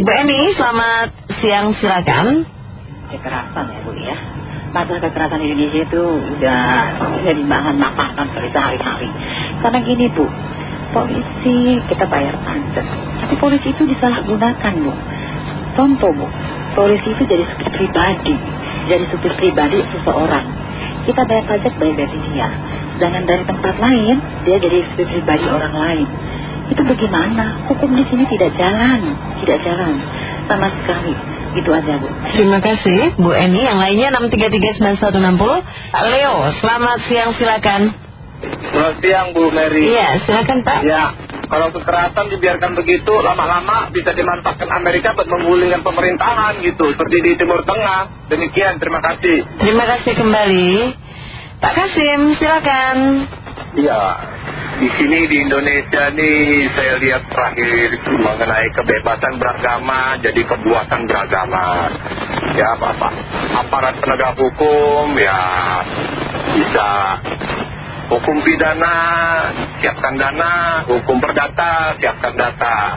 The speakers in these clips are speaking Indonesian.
Ibu Eni, selamat siang silakan. Kekerasan ya Bu ya. Masalah kekerasan Indonesia itu udah jadi bahan makanan sehari-hari. Karena gini Bu, polisi kita bayar pajak, tapi polisi itu disalahgunakan Bu. Contoh Bu, polisi itu jadi supir pribadi, jadi supir pribadi seseorang. Kita bayar pajak bayar dari dia, sedangkan dari tempat lain dia jadi supir pribadi orang lain. Itu bagaimana? Hukum di sini tidak jalan, tidak jalan sama sekali. Itu aja Bu. Terima kasih Bu Eni. Yang lainnya 6339160. Leo, selamat siang silakan. Selamat siang Bu Mary. Iya, silakan Pak. Ya, kalau kekerasan dibiarkan begitu lama-lama bisa dimanfaatkan Amerika buat memulihkan pemerintahan gitu, seperti di Timur Tengah. Demikian, terima kasih. Terima kasih kembali. Pak Kasim, silakan. Iya, di sini di Indonesia nih saya lihat terakhir mengenai kebebasan beragama jadi kebuasan beragama. Ya, apa, apa aparat penegak hukum ya bisa hukum pidana siapkan dana, hukum perdata siapkan data.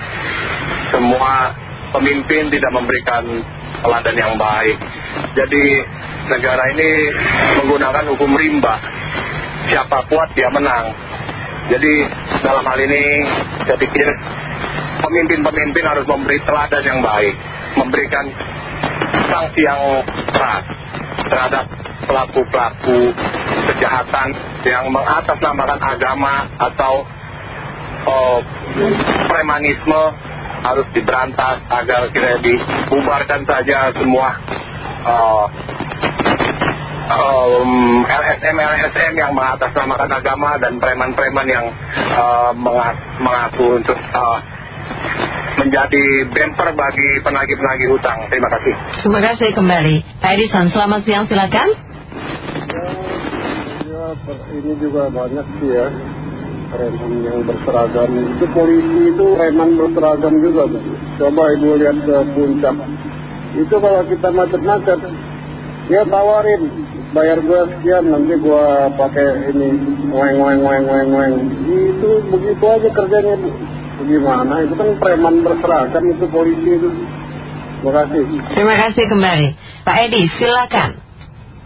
Semua pemimpin tidak memberikan teladan yang baik. Jadi negara ini menggunakan hukum rimba. Siapa kuat dia menang. Jadi dalam hal ini saya pikir pemimpin-pemimpin harus memberi teladan yang baik, memberikan sanksi yang keras terhadap pelaku-pelaku kejahatan yang mengatasnamakan agama atau oh, premanisme harus diberantas agar kita dibubarkan saja semua oh, um, LSM-LSM yang mengatasnamakan agama dan preman-preman yang uh, mengaku untuk uh, menjadi bemper bagi penagih-penagih hutang. Terima kasih. Terima kasih kembali. Pak Edison, selamat siang silakan. Ya, ini juga banyak sih ya preman yang berseragam. Itu polisi itu preman berseragam juga. Coba ibu lihat ke puncak. Itu kalau kita macet-macet, dia tawarin bayar gue sekian nanti gue pakai ini weng weng weng weng weng itu begitu aja kerjanya bu bagaimana itu kan preman berseragam itu polisi itu. Terima kasih. Terima kasih kembali. Pak Edi silakan.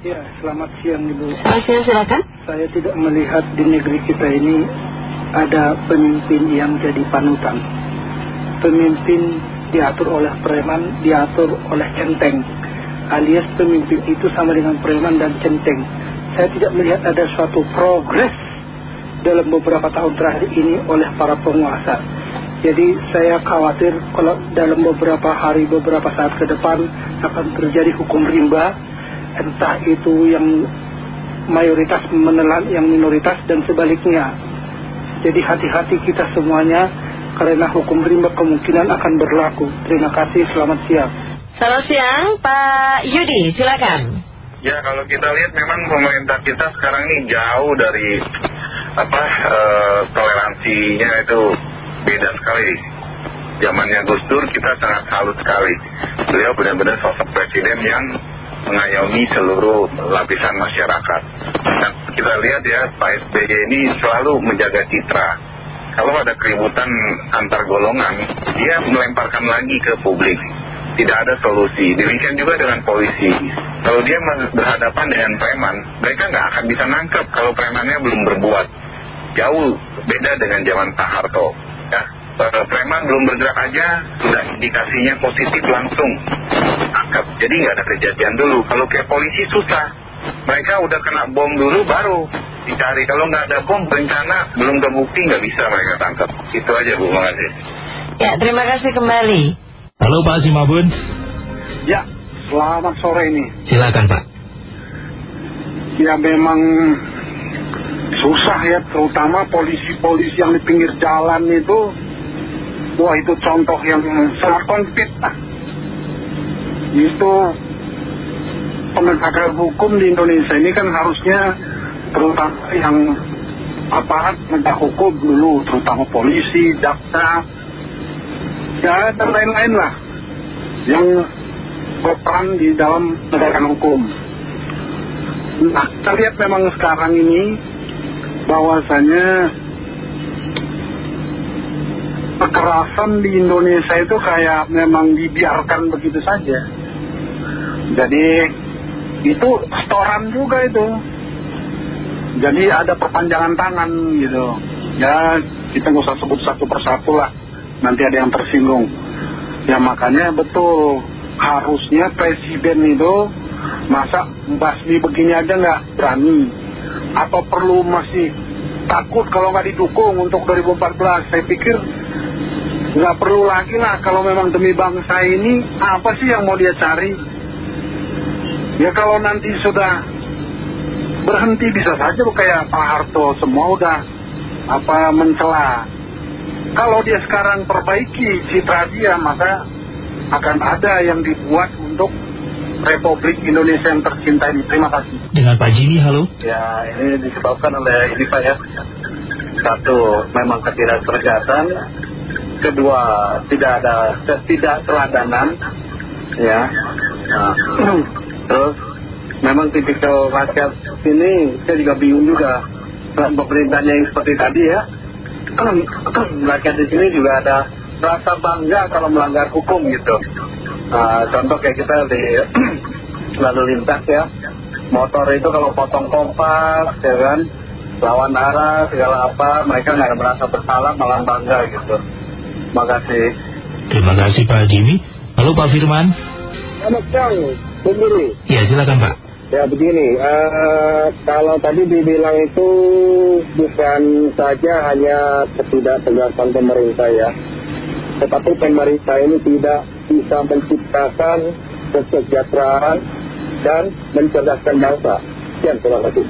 Ya selamat siang ibu. Selamat siang silakan. Saya tidak melihat di negeri kita ini ada pemimpin yang jadi panutan. Pemimpin diatur oleh preman diatur oleh centeng alias pemimpin itu sama dengan preman dan centeng. Saya tidak melihat ada suatu progres dalam beberapa tahun terakhir ini oleh para penguasa. Jadi saya khawatir kalau dalam beberapa hari, beberapa saat ke depan akan terjadi hukum rimba, entah itu yang mayoritas menelan yang minoritas dan sebaliknya. Jadi hati-hati kita semuanya karena hukum rimba kemungkinan akan berlaku. Terima kasih, selamat siang. Selamat siang Pak Yudi, silakan. Ya kalau kita lihat memang pemerintah kita sekarang ini jauh dari apa eh, toleransinya itu beda sekali. Zamannya Gus Dur kita sangat salut sekali. Beliau benar-benar sosok presiden yang mengayomi seluruh lapisan masyarakat. Dan kita lihat ya Pak SBY ini selalu menjaga citra. Kalau ada keributan antar golongan, dia melemparkan lagi ke publik tidak ada solusi. Demikian juga dengan polisi. Kalau dia berhadapan dengan preman, mereka nggak akan bisa nangkep kalau premannya belum berbuat. Jauh beda dengan zaman Pak Harto. Ya. Preman belum bergerak aja, sudah indikasinya positif langsung tangkap. Jadi nggak ada kejadian dulu. Kalau kayak polisi susah. Mereka udah kena bom dulu baru dicari. Kalau nggak ada bom, berencana belum terbukti nggak bisa mereka tangkap. Itu aja Bu, makasih. Ya, terima kasih kembali. Halo Pak Simabun. Ya, selamat sore ini. Silakan Pak. Ya memang susah ya, terutama polisi-polisi yang di pinggir jalan itu. Wah itu contoh yang sangat konkret lah. Itu penegakan hukum di Indonesia ini kan harusnya terutama yang aparat penegak hukum dulu, terutama polisi, jaksa, ya dan lain-lain lah yang berperan di dalam penegakan hukum. Nah, kita memang sekarang ini bahwasanya kekerasan di Indonesia itu kayak memang dibiarkan begitu saja. Jadi itu setoran juga itu. Jadi ada perpanjangan tangan gitu. Ya kita nggak usah sebut satu persatu lah. Nanti ada yang tersinggung. Ya makanya betul harusnya presiden itu masa basmi begini aja nggak berani. Atau perlu masih takut kalau nggak didukung untuk 2014. Saya pikir nggak perlu lagi lah kalau memang demi bangsa ini apa sih yang mau dia cari ya kalau nanti sudah berhenti bisa saja kayak Pak Harto semua udah apa mencela kalau dia sekarang perbaiki citra dia maka akan ada yang dibuat untuk Republik Indonesia yang tercinta ini terima kasih. Dengan Pak Jimmy halo. Ya ini disebabkan oleh ini Pak ya. Satu memang ketidakterjatan kedua tidak ada tidak teladanan ya. Nah, terus memang tipikal rakyat ini saya juga bingung juga dengan pemerintahnya yang seperti tadi ya rakyat di sini juga ada rasa bangga kalau melanggar hukum gitu nah, contoh kayak kita di lalu lintas ya motor itu kalau potong kompas ya kan lawan arah segala apa mereka nggak merasa bersalah malah bangga gitu Terima kasih. Terima kasih Pak Jimmy. Lalu Pak Firman. Selamat siang, sendiri. Ya silakan Pak. Ya begini, uh, kalau tadi dibilang itu bukan saja hanya ketidaktegasan pemerintah ya, tetapi pemerintah ini tidak bisa menciptakan kesejahteraan dan mencerdaskan bangsa. Sekian, terima kasih.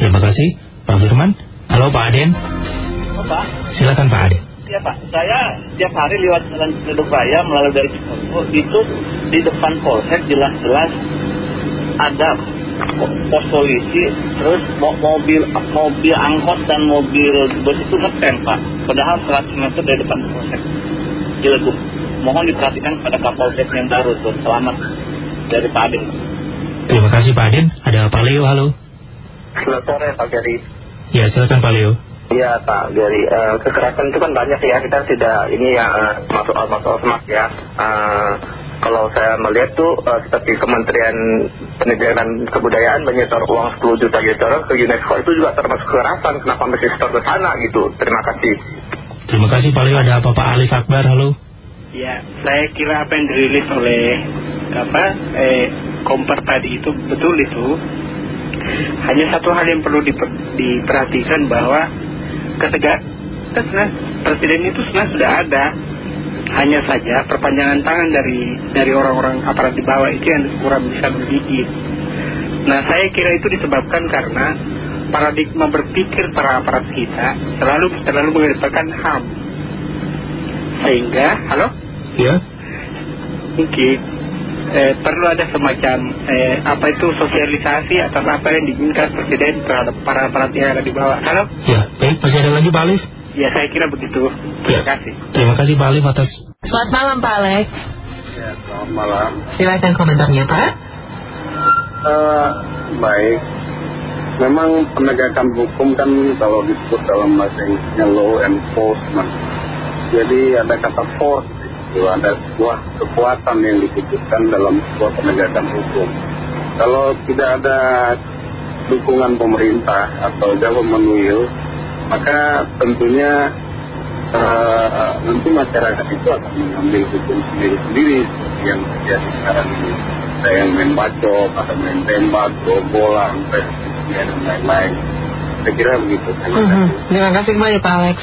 Terima kasih Pak Firman. Halo Pak Aden. Oh, Pak. Silakan Pak Aden. Ya Pak, saya tiap hari lewat jalan Ciduk Raya melalui dari Cikongo itu di depan polsek jelas-jelas ada pos polisi, terus mobil mobil angkot dan mobil bus itu ngetem Pak. Padahal 100 meter dari depan polsek Ciledug. Mohon diperhatikan pada Kapolsek yang baru tuh. Selamat dari Pak Adin. Terima kasih Pak Adin. Ada Pak Leo, halo. Selamat sore Pak Gary. Ya silakan Pak Leo. Iya Pak Gary, uh, kekerasan itu kan banyak ya, kita tidak ini ya uh, masuk masuk ormas ya. Uh, kalau saya melihat tuh uh, seperti Kementerian Pendidikan dan Kebudayaan menyetor uang 10 juta gitu ke UNESCO itu juga termasuk kekerasan, kenapa mesti setor ke sana gitu. Terima kasih. Terima kasih Pak Leo, ada apa Pak Alif Akbar, halo. Ya, saya kira apa yang dirilis oleh apa eh, Komper tadi itu betul itu. Hanya satu hal yang perlu diper, diperhatikan bahwa ketegak sebenarnya presiden itu sebenarnya sudah ada hanya saja perpanjangan tangan dari dari orang-orang aparat di bawah itu yang kurang bisa menggigit nah saya kira itu disebabkan karena paradigma berpikir para aparat kita selalu terlalu mengedepankan HAM. Sehingga halo? Ya. Mungkin eh, perlu ada semacam eh, apa itu sosialisasi atas apa yang diinginkan presiden terhadap para aparat yang ada di bawah. Halo? Ya baik masih ada lagi Pak Alif Ya saya kira begitu. Terima Ya. kasih. Terima kasih Pak Alif atas Selamat malam Pak Alex. Ya, selamat malam. Silakan komentarnya Pak. Eh, baik. Memang penegakan hukum kan kalau disebut dalam bahasa Inggrisnya law enforcement. Jadi ada kata force, itu ada sebuah kekuatan yang diputuskan dalam sebuah penegakan hukum. Kalau tidak ada dukungan pemerintah atau government will, maka tentunya eh, nanti masyarakat itu akan mengambil hukum sendiri-sendiri yang terjadi sekarang ini. Ada yang main bacok, ada main tembak, bobolan, dan lain-lain. Saya kira begitu. Terima kasih. Mhm. Terima kasih kembali Pak Alex.